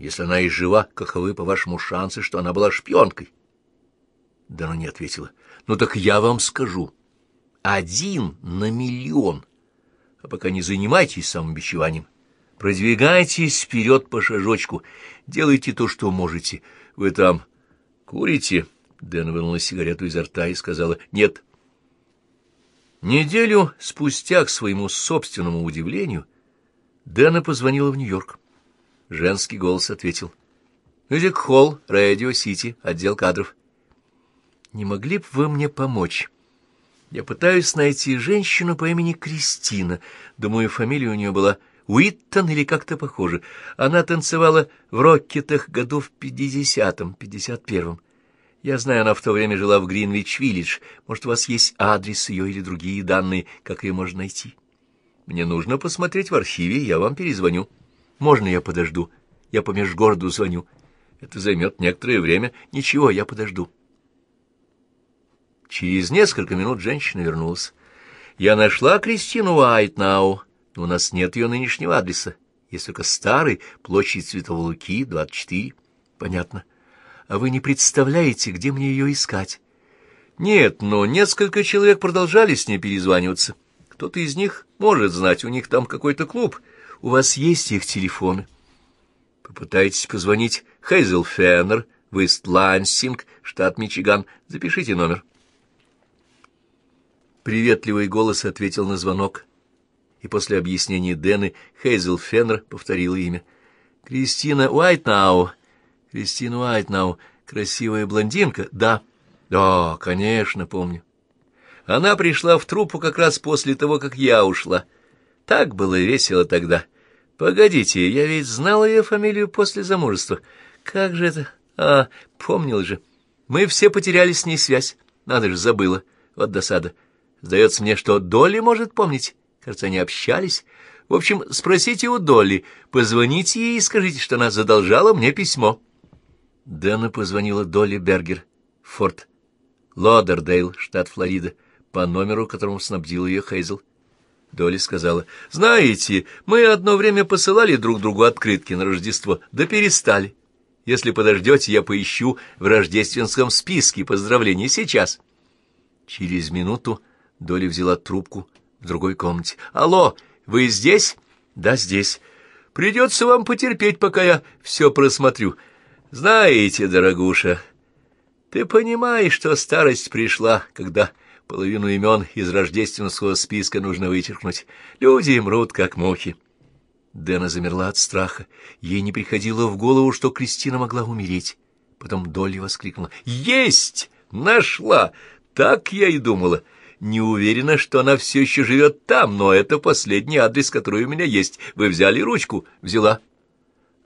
Если она и жива, каковы, по-вашему, шансы, что она была шпионкой? Дана не ответила. Ну так я вам скажу. Один на миллион. А пока не занимайтесь самобичеванием. Продвигайтесь вперед по шажочку. Делайте то, что можете. Вы там курите? Дэн вынула сигарету изо рта и сказала «нет». Неделю спустя, к своему собственному удивлению, Дэна позвонила в Нью-Йорк. Женский голос ответил. «Мюзик Холл, Радио Сити, отдел кадров». «Не могли бы вы мне помочь? Я пытаюсь найти женщину по имени Кристина. Думаю, фамилия у нее была Уиттон или как-то похоже. Она танцевала в Роккетах году в пятидесятом, пятьдесят первом. Я знаю, она в то время жила в Гринвич-Виллидж. Может, у вас есть адрес ее или другие данные, как ее можно найти? Мне нужно посмотреть в архиве, я вам перезвоню. Можно я подожду? Я по межгороду звоню. Это займет некоторое время. Ничего, я подожду. Через несколько минут женщина вернулась. Я нашла Кристину Уайтнау, но у нас нет ее нынешнего адреса. Есть только старый, площадь Цветовой Луки, 24. Понятно. А вы не представляете, где мне ее искать? Нет, но несколько человек продолжали с ней перезваниваться. Кто-то из них может знать, у них там какой-то клуб. У вас есть их телефоны? Попытайтесь позвонить Хейзел Феннер в Ист-Лансинг, штат Мичиган. Запишите номер. Приветливый голос ответил на звонок, и после объяснения Дэны Хейзел Феннер повторила имя. «Кристина Уайтнау». Кристина Уайтнау, красивая блондинка? Да. Да, конечно, помню. Она пришла в труппу как раз после того, как я ушла. Так было весело тогда. Погодите, я ведь знала ее фамилию после замужества. Как же это? А, помнил же. Мы все потеряли с ней связь. Надо же, забыла. Вот досада. Сдается мне, что Долли может помнить. Кажется, они общались. В общем, спросите у Долли, позвоните ей и скажите, что она задолжала мне письмо. Дэна позвонила Долли Бергер, Форт Лодердейл, штат Флорида, по номеру, которому снабдил ее Хейзел. Долли сказала, «Знаете, мы одно время посылали друг другу открытки на Рождество, да перестали. Если подождете, я поищу в рождественском списке поздравлений сейчас». Через минуту Долли взяла трубку в другой комнате. «Алло, вы здесь?» «Да, здесь. Придется вам потерпеть, пока я все просмотрю. Знаете, дорогуша, ты понимаешь, что старость пришла, когда половину имен из рождественского списка нужно вычеркнуть. Люди мрут, как мухи. Дэна замерла от страха. Ей не приходило в голову, что Кристина могла умереть. Потом Долли воскликнула. «Есть! Нашла! Так я и думала. Не уверена, что она все еще живет там, но это последний адрес, который у меня есть. Вы взяли ручку? Взяла.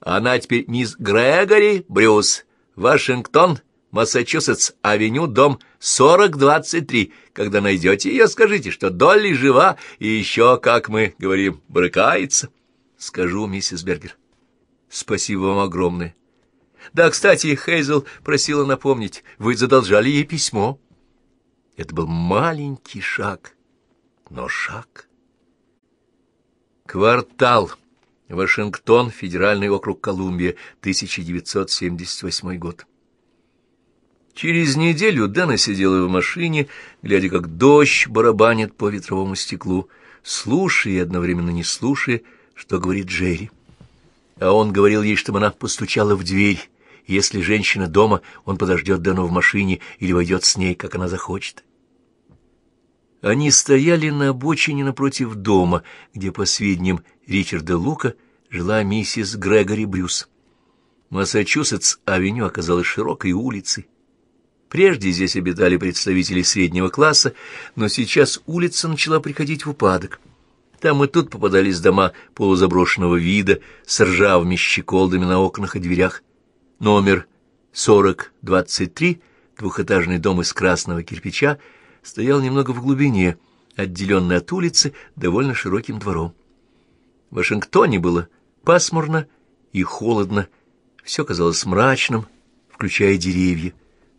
Она теперь мисс Грегори Брюс, Вашингтон, Массачусетс, авеню, дом 4023. Когда найдете ее, скажите, что Долли жива и еще, как мы говорим, брыкается. Скажу, миссис Бергер. Спасибо вам огромное. Да, кстати, Хейзел просила напомнить, вы задолжали ей письмо. Это был маленький шаг, но шаг. Квартал. Вашингтон, Федеральный округ Колумбия, 1978 год. Через неделю Дэна сидела в машине, глядя, как дождь барабанит по ветровому стеклу, слушая и одновременно не слушая, что говорит Джерри. А он говорил ей, чтобы она постучала в дверь, если женщина дома, он подождет Дэну в машине или войдет с ней, как она захочет. Они стояли на обочине напротив дома, где, по сведениям Ричарда Лука, жила миссис Грегори Брюс. Массачусетс-авеню оказалась широкой улицей. Прежде здесь обитали представители среднего класса, но сейчас улица начала приходить в упадок. Там и тут попадались дома полузаброшенного вида с ржавыми щеколдами на окнах и дверях. Номер 4023, двухэтажный дом из красного кирпича, стоял немного в глубине, отделенный от улицы довольно широким двором. В Вашингтоне было пасмурно и холодно, все казалось мрачным, включая деревья,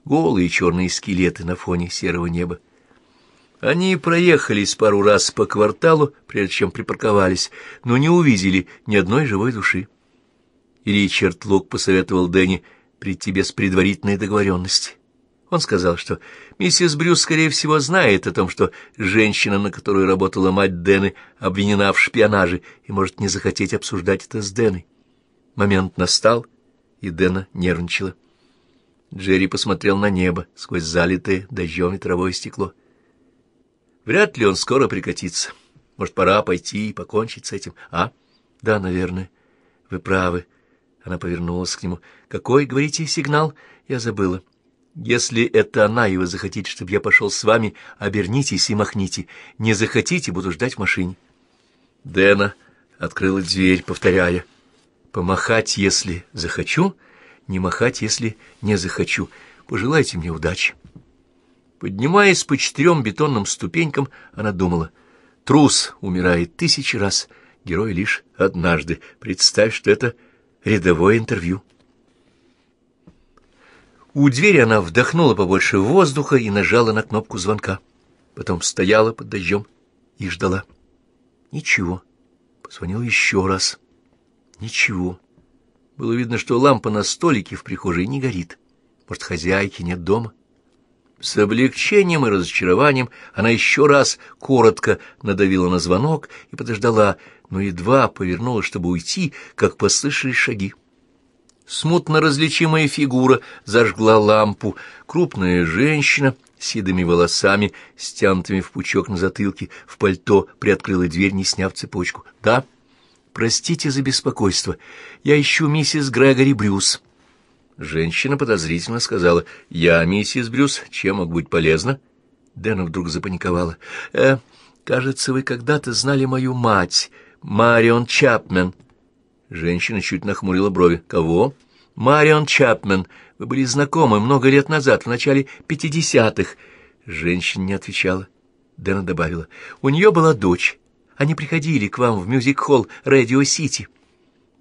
голые черные скелеты на фоне серого неба. Они проехались пару раз по кварталу, прежде чем припарковались, но не увидели ни одной живой души. Ричард Лук посоветовал Дэнни прийти без предварительной договоренности. Он сказал, что миссис Брюс, скорее всего, знает о том, что женщина, на которую работала мать Дэны, обвинена в шпионаже и может не захотеть обсуждать это с Дэной. Момент настал, и Дэна нервничала. Джерри посмотрел на небо сквозь залитое дождем и травой стекло. Вряд ли он скоро прикатится. Может, пора пойти и покончить с этим, а? Да, наверное. Вы правы. Она повернулась к нему. Какой, говорите, сигнал? Я забыла. Если это она, и вы захотите, чтобы я пошел с вами, обернитесь и махните. Не захотите, буду ждать в машине. Дэна открыла дверь, повторяя. Помахать, если захочу, не махать, если не захочу. Пожелайте мне удачи. Поднимаясь по четырем бетонным ступенькам, она думала. Трус умирает тысячи раз, герой лишь однажды. Представь, что это рядовое интервью. У двери она вдохнула побольше воздуха и нажала на кнопку звонка. Потом стояла под дождем и ждала. Ничего. Позвонил еще раз. Ничего. Было видно, что лампа на столике в прихожей не горит. Может, хозяйки нет дома? С облегчением и разочарованием она еще раз коротко надавила на звонок и подождала, но едва повернулась, чтобы уйти, как послышались шаги. Смутно различимая фигура зажгла лампу. Крупная женщина с седыми волосами, стянутыми в пучок на затылке, в пальто приоткрыла дверь, не сняв цепочку. «Да, простите за беспокойство. Я ищу миссис Грегори Брюс». Женщина подозрительно сказала, «Я миссис Брюс, чем мог быть полезно?» Дэна вдруг запаниковала. «Э, кажется, вы когда-то знали мою мать, Марион Чапмен». Женщина чуть нахмурила брови. «Кого?» «Марион Чапмен. Вы были знакомы много лет назад, в начале пятидесятых». Женщина не отвечала. Дэна добавила. «У нее была дочь. Они приходили к вам в мюзик-холл «Радио Сити».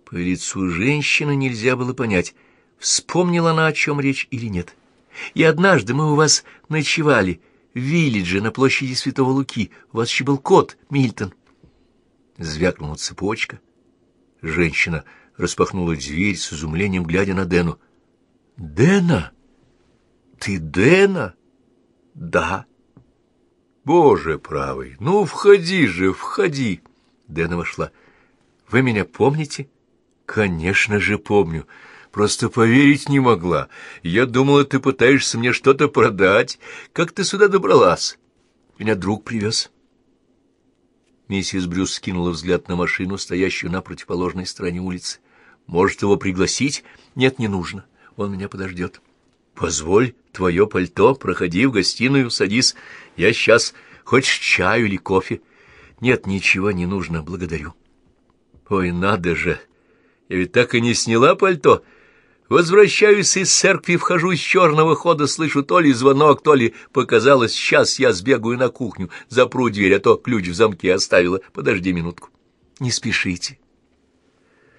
По лицу женщины нельзя было понять, вспомнила она, о чем речь или нет. «И однажды мы у вас ночевали в Виллидже на площади Святого Луки. У вас еще был кот, Мильтон». Звякнула цепочка. Женщина распахнула дверь с изумлением, глядя на Дэну. «Дэна? Ты Дэна?» «Да». «Боже правый, ну входи же, входи!» Дэна вошла. «Вы меня помните?» «Конечно же помню. Просто поверить не могла. Я думала, ты пытаешься мне что-то продать. Как ты сюда добралась?» «Меня друг привез». Миссис Брюс скинула взгляд на машину, стоящую на противоположной стороне улицы. «Может, его пригласить?» «Нет, не нужно. Он меня подождет». «Позволь, твое пальто, проходи в гостиную, садись. Я сейчас. Хочешь чаю или кофе?» «Нет, ничего не нужно, благодарю». «Ой, надо же! Я ведь так и не сняла пальто. Возвращаюсь из церкви, вхожу из черного хода, слышу то ли звонок, то ли показалось, сейчас я сбегаю на кухню, запру дверь, а то ключ в замке оставила. Подожди минутку. Не спешите.